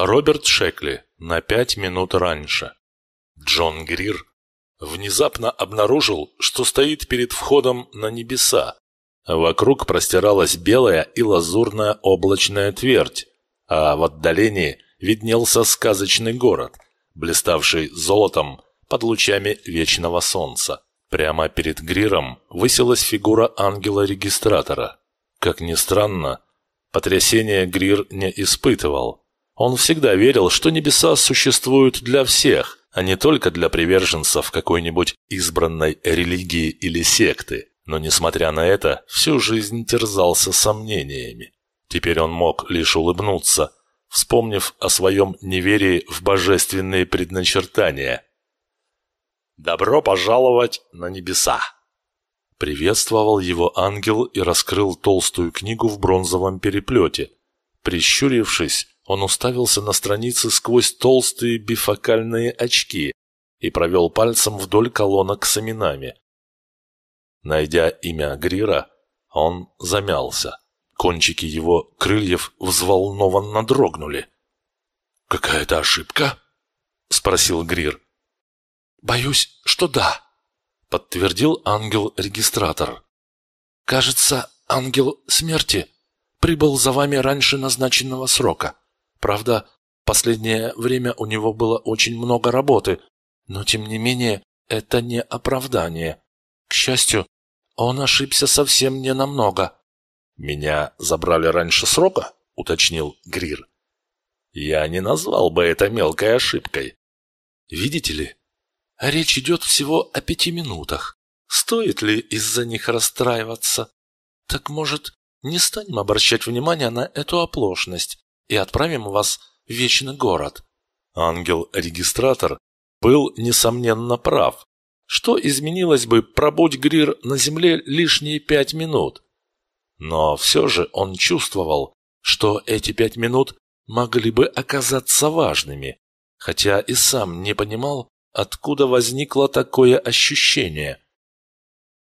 Роберт Шекли на пять минут раньше. Джон Грир внезапно обнаружил, что стоит перед входом на небеса. Вокруг простиралась белая и лазурная облачная твердь, а в отдалении виднелся сказочный город, блиставший золотом под лучами вечного солнца. Прямо перед Гриром высилась фигура ангела-регистратора. Как ни странно, потрясения Грир не испытывал. Он всегда верил, что небеса существуют для всех, а не только для приверженцев какой-нибудь избранной религии или секты. Но, несмотря на это, всю жизнь терзался сомнениями. Теперь он мог лишь улыбнуться, вспомнив о своем неверии в божественные предначертания. «Добро пожаловать на небеса!» Приветствовал его ангел и раскрыл толстую книгу в бронзовом переплете. Прищурившись, он уставился на страницы сквозь толстые бифокальные очки и провел пальцем вдоль колонок с именами. Найдя имя Грира, он замялся. Кончики его крыльев взволнованно дрогнули. «Какая-то ошибка?» — спросил Грир. «Боюсь, что да», — подтвердил ангел-регистратор. «Кажется, ангел смерти прибыл за вами раньше назначенного срока. Правда, последнее время у него было очень много работы, но тем не менее это не оправдание. К счастью, он ошибся совсем не намного. «Меня забрали раньше срока?» — уточнил Грир. «Я не назвал бы это мелкой ошибкой. Видите ли, речь идет всего о пяти минутах. Стоит ли из-за них расстраиваться? Так, может, не станем обращать внимания на эту оплошность и отправим вас в вечный город. Ангел-регистратор был, несомненно, прав. Что изменилось бы, пробудь Грир на земле лишние пять минут? Но все же он чувствовал, что эти пять минут могли бы оказаться важными, хотя и сам не понимал, откуда возникло такое ощущение.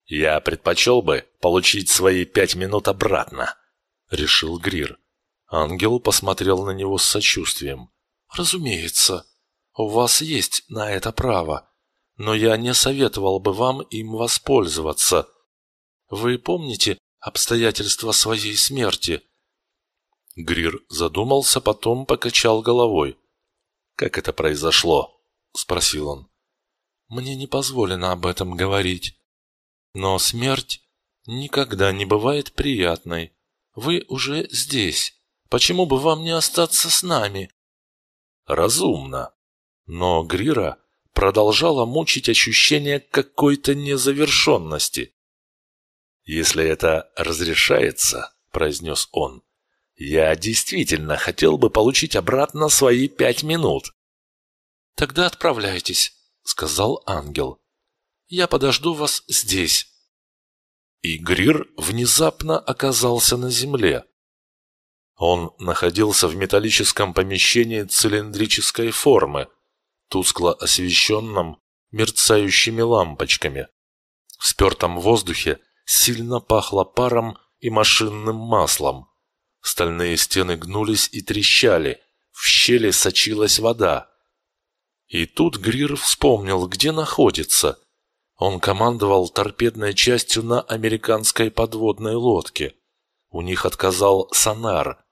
«Я предпочел бы получить свои пять минут обратно», — решил Грир. Ангел посмотрел на него с сочувствием. «Разумеется, у вас есть на это право, но я не советовал бы вам им воспользоваться. Вы помните обстоятельства своей смерти?» Грир задумался, потом покачал головой. «Как это произошло?» — спросил он. «Мне не позволено об этом говорить. Но смерть никогда не бывает приятной. Вы уже здесь. Почему бы вам не остаться с нами?» «Разумно». Но Грира продолжала мучить ощущение какой-то незавершенности. «Если это разрешается», — произнес он, — «я действительно хотел бы получить обратно свои пять минут». «Тогда отправляйтесь», — сказал ангел. «Я подожду вас здесь». И Грир внезапно оказался на земле. Он находился в металлическом помещении цилиндрической формы, тускло освещенном мерцающими лампочками. В спертом воздухе сильно пахло паром и машинным маслом. Стальные стены гнулись и трещали, в щели сочилась вода. И тут Грир вспомнил, где находится. Он командовал торпедной частью на американской подводной лодке. У них отказал сонар,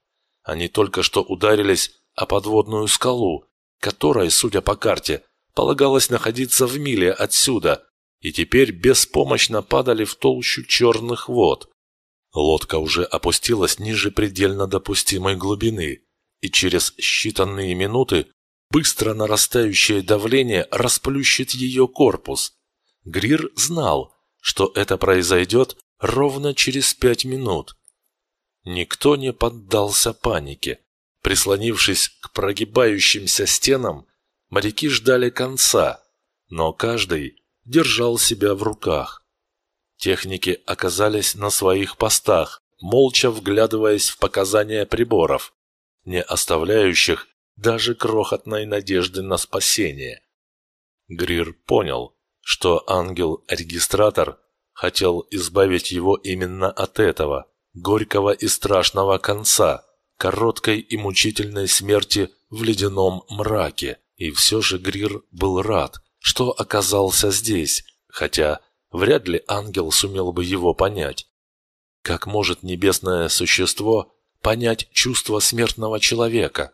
они только что ударились о подводную скалу, которая, судя по карте, полагалось находиться в миле отсюда, и теперь беспомощно падали в толщу черных вод. Лодка уже опустилась ниже предельно допустимой глубины, и через считанные минуты быстро нарастающее давление расплющит ее корпус. Грир знал, что это произойдет ровно через пять минут. Никто не поддался панике. Прислонившись к прогибающимся стенам, моряки ждали конца, но каждый держал себя в руках. Техники оказались на своих постах, молча вглядываясь в показания приборов, не оставляющих даже крохотной надежды на спасение. Грир понял, что ангел-регистратор хотел избавить его именно от этого – горького и страшного конца, короткой и мучительной смерти в ледяном мраке. И все же Грир был рад, что оказался здесь, хотя вряд ли ангел сумел бы его понять. Как может небесное существо понять чувства смертного человека?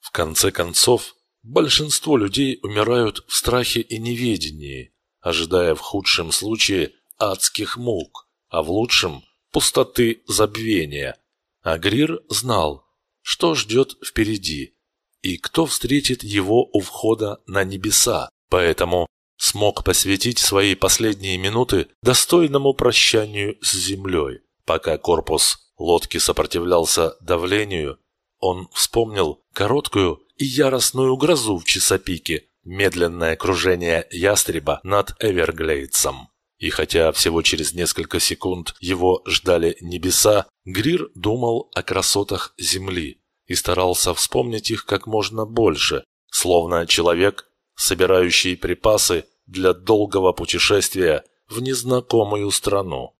В конце концов, большинство людей умирают в страхе и неведении, ожидая в худшем случае адских мук, а в лучшем – пустоты забвения. А Грир знал, что ждет впереди и кто встретит его у входа на небеса, поэтому смог посвятить свои последние минуты достойному прощанию с землей. Пока корпус лодки сопротивлялся давлению, он вспомнил короткую и яростную грозу в часопике, медленное кружение ястреба над Эверглейдсом. И хотя всего через несколько секунд его ждали небеса, Грир думал о красотах земли и старался вспомнить их как можно больше, словно человек, собирающий припасы для долгого путешествия в незнакомую страну.